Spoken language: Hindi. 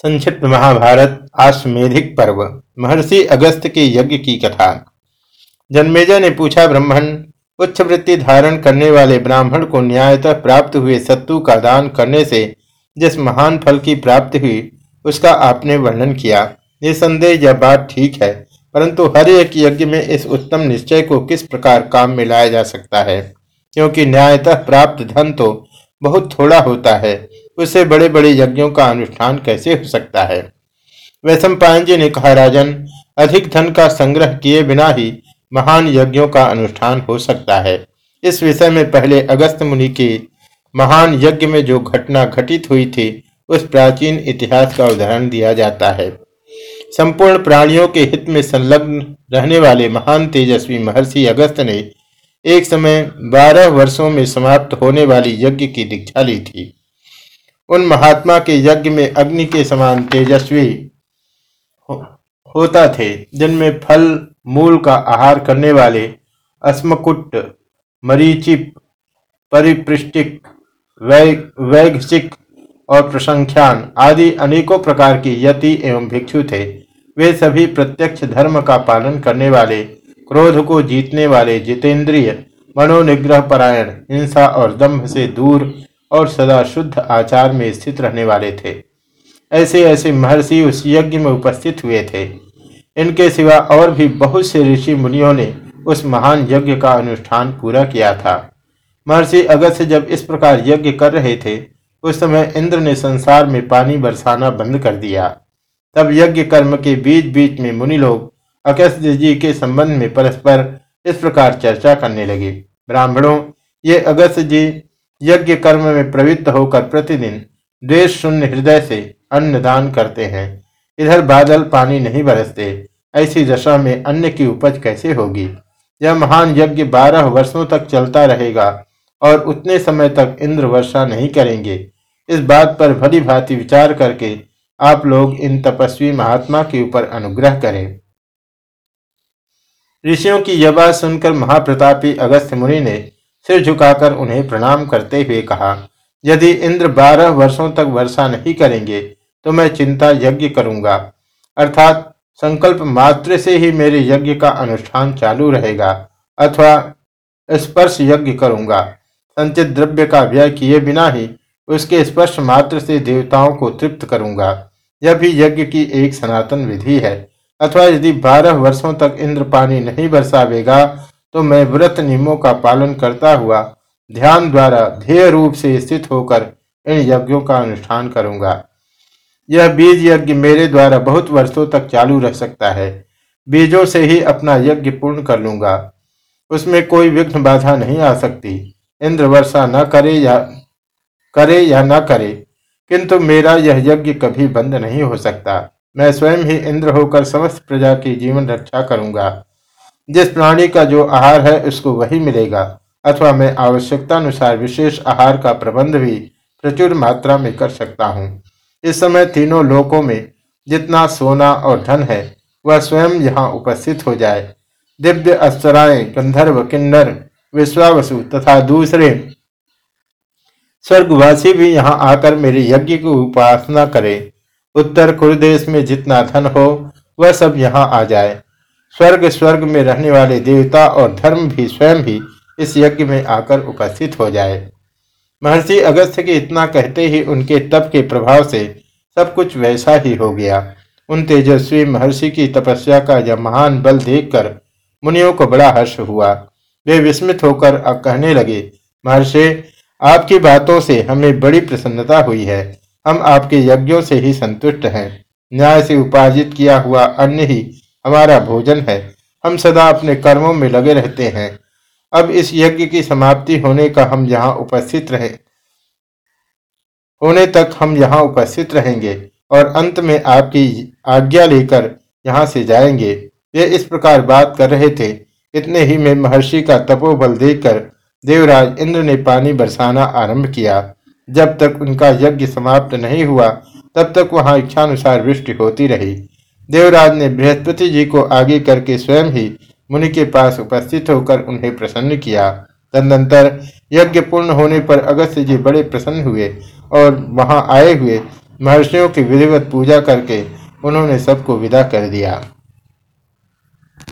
संक्षिप्त महाभारत आश्वेधिक पर्व। महर्षि अगस्त के यज्ञ की कथा। जन्मेजा ने पूछा, ब्राह्मण, उच्च वृत्ति धारण करने वाले ब्राह्मण को न्यायतः प्राप्त हुए सत्तु का दान करने से जिस महान फल की प्राप्ति हुई, उसका आपने वर्णन किया। निसंदेह यह बात ठीक है, परंतु हर एक यज्ञ में इस उत्तम निश्चय को किस प्रकार काम में लाया जा सकता है? क्योंकि न्यायतः प्राप्त धन तो बहुत थोड़ा होता है। उससे बड़े बड़े यज्ञों का अनुष्ठान कैसे हो सकता है? वैश्व जी ने कहा, राजन, अधिक धन का संग्रह किए बिना ही महान यज्ञों का अनुष्ठान हो सकता है। इस विषय में पहले अगस्त मुनि के महान यज्ञ में जो घटना घटित हुई थी, उस प्राचीन इतिहास का उदाहरण दिया जाता है। संपूर्ण प्राणियों के हित में संलग्न रहने वाले महान तेजस्वी महर्षि अगस्त ने एक समय बारह वर्षों में समाप्त होने वाली यज्ञ की दीक्षा ली थी। उन महात्मा के यज्ञ में अग्नि के समान तेजस्वी हो, होता थे जिनमें फल मूल का आहार करने वाले अस्मकुट मरीचिप परिपृष्टिक वैघसिक और प्रसंख्यान आदि अनेकों प्रकार की यति एवं भिक्षु थे। वे सभी प्रत्यक्ष धर्म का पालन करने वाले क्रोध को जीतने वाले जितेंद्रिय मनोनिग्रह परायण हिंसा और दम्भ से दूर और सदा शुद्ध आचार में स्थित रहने वाले थे। ऐसे ऐसे महर्षि उस यज्ञ में उपस्थित हुए थे। इनके सिवा और भी बहुत से ऋषि मुनियों ने उस महान यज्ञ का अनुष्ठान पूरा किया था। महर्षि अगस्त जब इस प्रकार यज्ञ कर रहे थे, उस समय इंद्र ने संसार में पानी बरसाना बंद कर दिया। तब यज्ञ कर्म के बीच बीच में मुनि लोग अगस्त जी के संबंध में परस्पर इस प्रकार चर्चा करने लगे। ब्राह्मणों, ये अगस्त जी यज्ञ कर्म में प्रवृत्त होकर प्रतिदिन द्वेष शून्य हृदय से अन्न दान करते हैं। इधर बादल पानी नहीं बरसते, ऐसी दशा में अन्न की उपज कैसे होगी? यह महान यज्ञ बारह वर्षों तक चलता रहेगा और उतने समय तक इंद्र वर्षा नहीं करेंगे। इस बात पर भली भांति विचार करके आप लोग इन तपस्वी महात्मा के ऊपर अनुग्रह करें। ऋषियों की यह बात सुनकर महाप्रतापी अगस्त मुनि ने सिर झुकाकर उन्हें प्रणाम करते हुए कहा, यदि इंद्र बारह वर्षों तक वर्षा नहीं करेंगे तो मैं चिंता यज्ञ करूँगा। अर्थात संकल्प मात्र से ही मेरे यज्ञ का अनुष्ठान चालू रहेगा, अथवा स्पर्श यज्ञ करूँगा। संचित द्रव्य का व्यय किए बिना ही उसके स्पर्श मात्र से देवताओं को तृप्त करूँगा। यह भी यज्ञ की एक सनातन विधि है। अथवा यदि बारह वर्षों तक इंद्र पानी नहीं बरसावेगा तो मैं व्रत नियमों का पालन करता हुआ ध्यान द्वारा ध्येय रूप से स्थित होकर इन यज्ञों का अनुष्ठान करूँगा। यह बीज यज्ञ मेरे द्वारा बहुत वर्षों तक चालू रह सकता है। बीजों से ही अपना यज्ञ पूर्ण कर लूँगा। उसमें कोई विघ्न बाधा नहीं आ सकती। इंद्र वर्षा न करे या करे या न करे, किंतु मेरा यह यज्ञ कभी बंद नहीं हो सकता। मैं स्वयं ही इंद्र होकर समस्त प्रजा की जीवन रक्षा करूँगा। जिस प्राणी का जो आहार है, उसको वही मिलेगा। अथवा मैं आवश्यकता अनुसार विशेष आहार का प्रबंध भी प्रचुर मात्रा में कर सकता हूँ। इस समय तीनों लोकों में जितना सोना और धन है, वह स्वयं यहाँ उपस्थित हो जाए। दिव्य अस्तराएँ गंधर्व किन्नर, विश्वावसु तथा दूसरे स्वर्गवासी भी यहाँ आकर मेरे यज्ञ की उपासना करें। उत्तर कुरुदेश में जितना धन हो, वह सब यहाँ आ जाए। स्वर्ग स्वर्ग में रहने वाले देवता और धर्म भी स्वयं भी इस यज्ञ में आकर उपस्थित हो जाए। महर्षि अगस्त के इतना कहते ही उनके तप के प्रभाव से सब कुछ वैसा ही हो गया। उन तेजस्वी महर्षि की तपस्या का यह महान बल देखकर मुनियों को बड़ा हर्ष हुआ। वे विस्मित होकर कहने लगे, महर्षि, आपकी बातों से हमें बड़ी प्रसन्नता हुई है। हम आपके यज्ञों से ही संतुष्ट हैं। न्याय से उपार्जित किया हुआ अन्य ही हमारा भोजन है। हम सदा अपने कर्मों में लगे रहते हैं। अब इस यज्ञ की समाप्ति होने का हम यहाँ उपस्थित रहे। होने तक हम यहाँ उपस्थित रहेंगे और अंत में आपकी आज्ञा लेकर यहाँ से जाएँगे। वे इस प्रकार बात कर रहे थे। इतने ही में महर्षि का तपोबल देखकर देवराज इंद्र ने पानी बरसाना आरंभ किया। जब तक उनका यज्ञ समाप्त नहीं हुआ, तब तक वहाँ इच्छानुसार वृष्टि होती रही। देवराज ने बृहस्पति जी को आगे करके स्वयं ही मुनि के पास उपस्थित होकर उन्हें प्रसन्न किया। तदनंतर यज्ञ पूर्ण होने पर अगस्त जी बड़े प्रसन्न हुए और वहाँ आए हुए महर्षियों की विधिवत पूजा करके उन्होंने सबको विदा कर दिया।